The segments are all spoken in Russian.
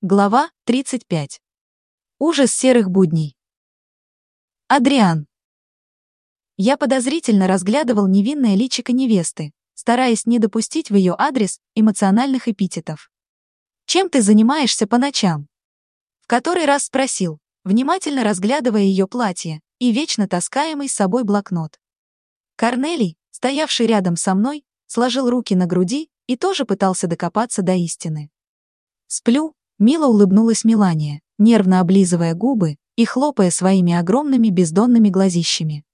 Глава 35. Ужас серых будней. Адриан. Я подозрительно разглядывал невинное личико невесты, стараясь не допустить в ее адрес эмоциональных эпитетов. «Чем ты занимаешься по ночам?» В который раз спросил, внимательно разглядывая ее платье и вечно таскаемый с собой блокнот. Корнелий, стоявший рядом со мной, сложил руки на груди и тоже пытался докопаться до истины. Сплю, Мило улыбнулась Милания, нервно облизывая губы и хлопая своими огромными бездонными глазищами.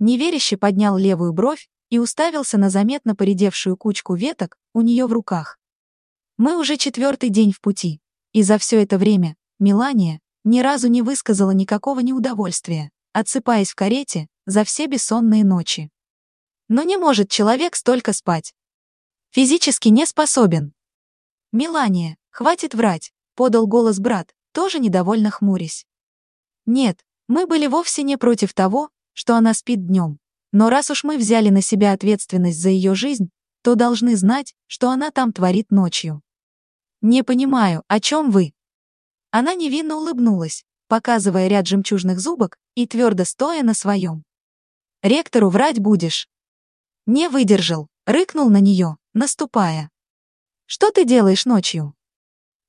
Неверяще поднял левую бровь и уставился на заметно поредевшую кучку веток у нее в руках. Мы уже четвертый день в пути, и за все это время Милания ни разу не высказала никакого неудовольствия, отсыпаясь в карете за все бессонные ночи. Но не может человек столько спать. Физически не способен. Милания, «Хватит врать», — подал голос брат, тоже недовольно хмурясь. «Нет, мы были вовсе не против того, что она спит днем. Но раз уж мы взяли на себя ответственность за ее жизнь, то должны знать, что она там творит ночью». «Не понимаю, о чем вы?» Она невинно улыбнулась, показывая ряд жемчужных зубок и твердо стоя на своем. «Ректору врать будешь?» Не выдержал, рыкнул на нее, наступая. «Что ты делаешь ночью?»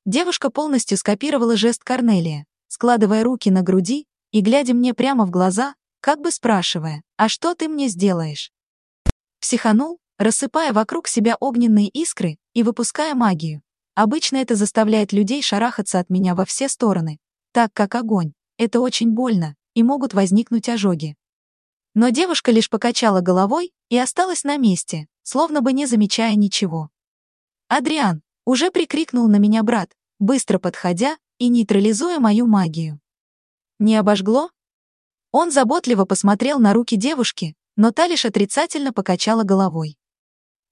Девушка полностью скопировала жест Корнелия, складывая руки на груди и глядя мне прямо в глаза, как бы спрашивая, «А что ты мне сделаешь?» Психанул, рассыпая вокруг себя огненные искры и выпуская магию. Обычно это заставляет людей шарахаться от меня во все стороны, так как огонь — это очень больно, и могут возникнуть ожоги. Но девушка лишь покачала головой и осталась на месте, словно бы не замечая ничего. «Адриан, уже прикрикнул на меня брат, быстро подходя и нейтрализуя мою магию. Не обожгло? Он заботливо посмотрел на руки девушки, но та лишь отрицательно покачала головой.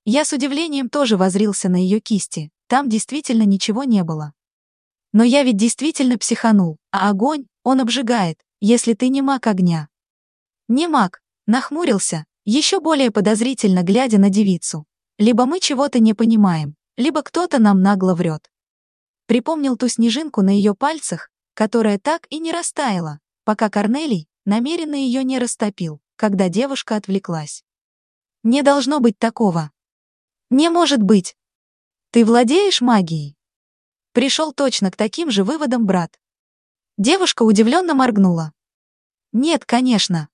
Я с удивлением тоже возрился на ее кисти, там действительно ничего не было. Но я ведь действительно психанул, а огонь, он обжигает, если ты не маг огня. Не маг, нахмурился, еще более подозрительно глядя на девицу. Либо мы чего-то не понимаем, либо кто-то нам нагло врет. Припомнил ту снежинку на ее пальцах, которая так и не растаяла, пока Корнелий намеренно ее не растопил, когда девушка отвлеклась. Не должно быть такого. Не может быть. Ты владеешь магией? Пришел точно к таким же выводам брат. Девушка удивленно моргнула. Нет, конечно.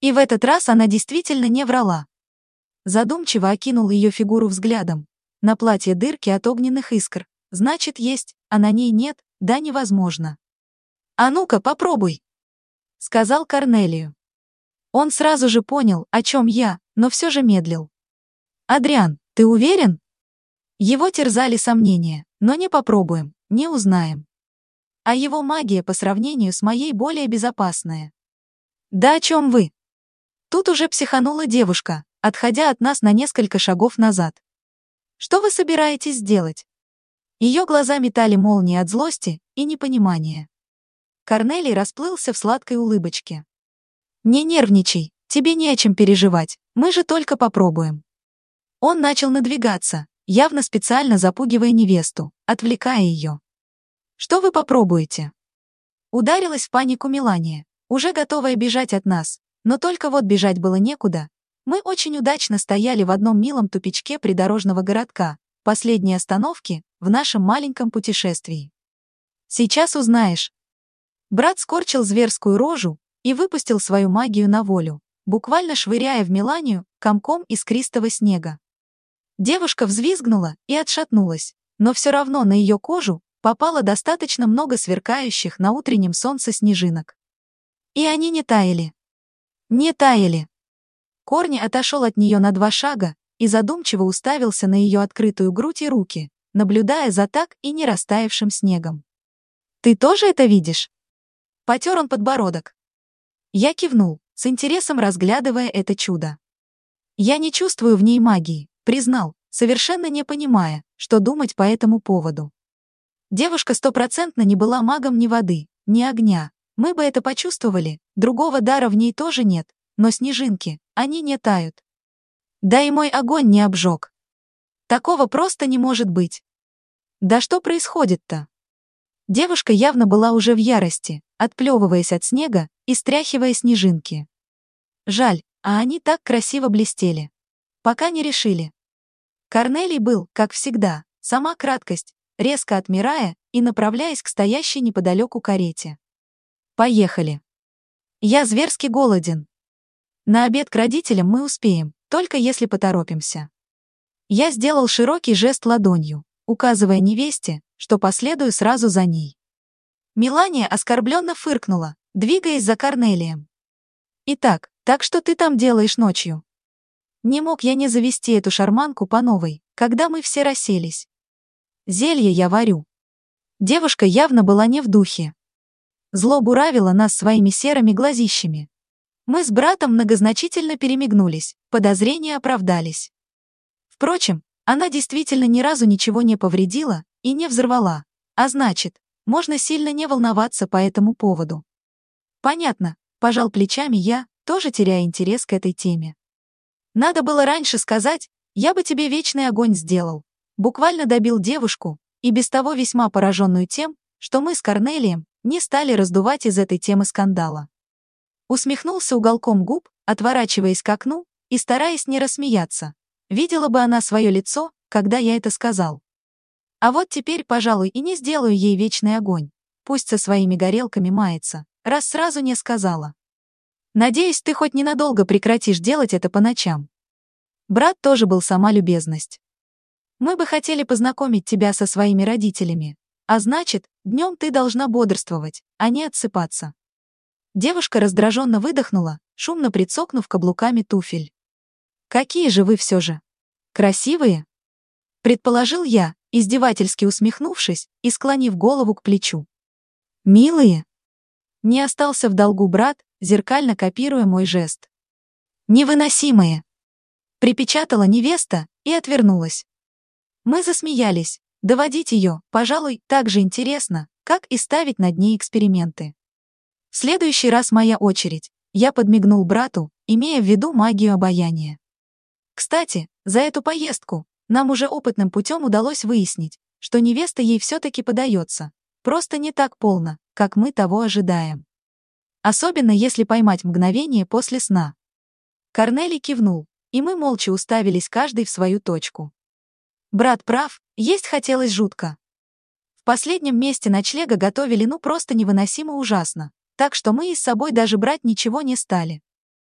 И в этот раз она действительно не врала. Задумчиво окинул ее фигуру взглядом, на платье дырки от огненных искр. Значит, есть, а на ней нет, да невозможно. «А ну-ка, попробуй!» — сказал Корнелию. Он сразу же понял, о чем я, но все же медлил. «Адриан, ты уверен?» Его терзали сомнения, но не попробуем, не узнаем. А его магия по сравнению с моей более безопасная. «Да о чем вы?» Тут уже психанула девушка, отходя от нас на несколько шагов назад. Что вы собираетесь сделать? Ее глаза метали молнии от злости и непонимания. Корнелий расплылся в сладкой улыбочке. «Не нервничай, тебе не о чем переживать, мы же только попробуем». Он начал надвигаться, явно специально запугивая невесту, отвлекая ее. «Что вы попробуете?» Ударилась в панику Мелания, уже готовая бежать от нас, но только вот бежать было некуда, мы очень удачно стояли в одном милом тупичке придорожного городка, последней остановки в нашем маленьком путешествии. Сейчас узнаешь. Брат скорчил зверскую рожу и выпустил свою магию на волю, буквально швыряя в Миланию комком искристого снега. Девушка взвизгнула и отшатнулась, но все равно на ее кожу попало достаточно много сверкающих на утреннем солнце снежинок. И они не таяли. Не таяли. Корни отошел от нее на два шага и задумчиво уставился на ее открытую грудь и руки, наблюдая за так и не растаявшим снегом. «Ты тоже это видишь?» Потер он подбородок. Я кивнул, с интересом разглядывая это чудо. Я не чувствую в ней магии, признал, совершенно не понимая, что думать по этому поводу. Девушка стопроцентно не была магом ни воды, ни огня. Мы бы это почувствовали, другого дара в ней тоже нет, но снежинки, они не тают. Да и мой огонь не обжег. Такого просто не может быть. Да что происходит-то? Девушка явно была уже в ярости, отплевываясь от снега и стряхивая снежинки. Жаль, а они так красиво блестели. Пока не решили. Корнелий был, как всегда, сама краткость, резко отмирая и направляясь к стоящей неподалеку карете. Поехали. Я зверски голоден. На обед к родителям мы успеем, только если поторопимся. Я сделал широкий жест ладонью, указывая невесте, что последую сразу за ней. Милания оскорбленно фыркнула, двигаясь за Корнелием. «Итак, так что ты там делаешь ночью?» Не мог я не завести эту шарманку по новой, когда мы все расселись. Зелье я варю. Девушка явно была не в духе, Зло буравило нас своими серыми глазищами. Мы с братом многозначительно перемигнулись, подозрения оправдались. Впрочем, она действительно ни разу ничего не повредила и не взорвала, а значит, можно сильно не волноваться по этому поводу. Понятно, пожал плечами я, тоже теряя интерес к этой теме. Надо было раньше сказать, я бы тебе вечный огонь сделал. Буквально добил девушку, и без того весьма пораженную тем, что мы с Корнелием не стали раздувать из этой темы скандала. Усмехнулся уголком губ, отворачиваясь к окну и стараясь не рассмеяться. Видела бы она свое лицо, когда я это сказал. А вот теперь, пожалуй, и не сделаю ей вечный огонь. Пусть со своими горелками мается, раз сразу не сказала. Надеюсь, ты хоть ненадолго прекратишь делать это по ночам. Брат тоже был сама любезность. Мы бы хотели познакомить тебя со своими родителями, а значит, днем ты должна бодрствовать, а не отсыпаться. Девушка раздраженно выдохнула, шумно прицокнув каблуками туфель. Какие же вы все же? Красивые? Предположил я, издевательски усмехнувшись и склонив голову к плечу. Милые? Не остался в долгу брат, зеркально копируя мой жест. Невыносимые! Припечатала невеста и отвернулась. Мы засмеялись, Доводить ее, пожалуй, так же интересно, как и ставить над ней эксперименты. Следующий раз моя очередь. Я подмигнул брату, имея в виду магию обаяния. Кстати, за эту поездку нам уже опытным путем удалось выяснить, что невеста ей все-таки подается, просто не так полно, как мы того ожидаем. Особенно если поймать мгновение после сна. Корнелий кивнул, и мы молча уставились каждый в свою точку. Брат прав, есть хотелось жутко. В последнем месте ночлега готовили ну просто невыносимо ужасно, так что мы и с собой даже брать ничего не стали.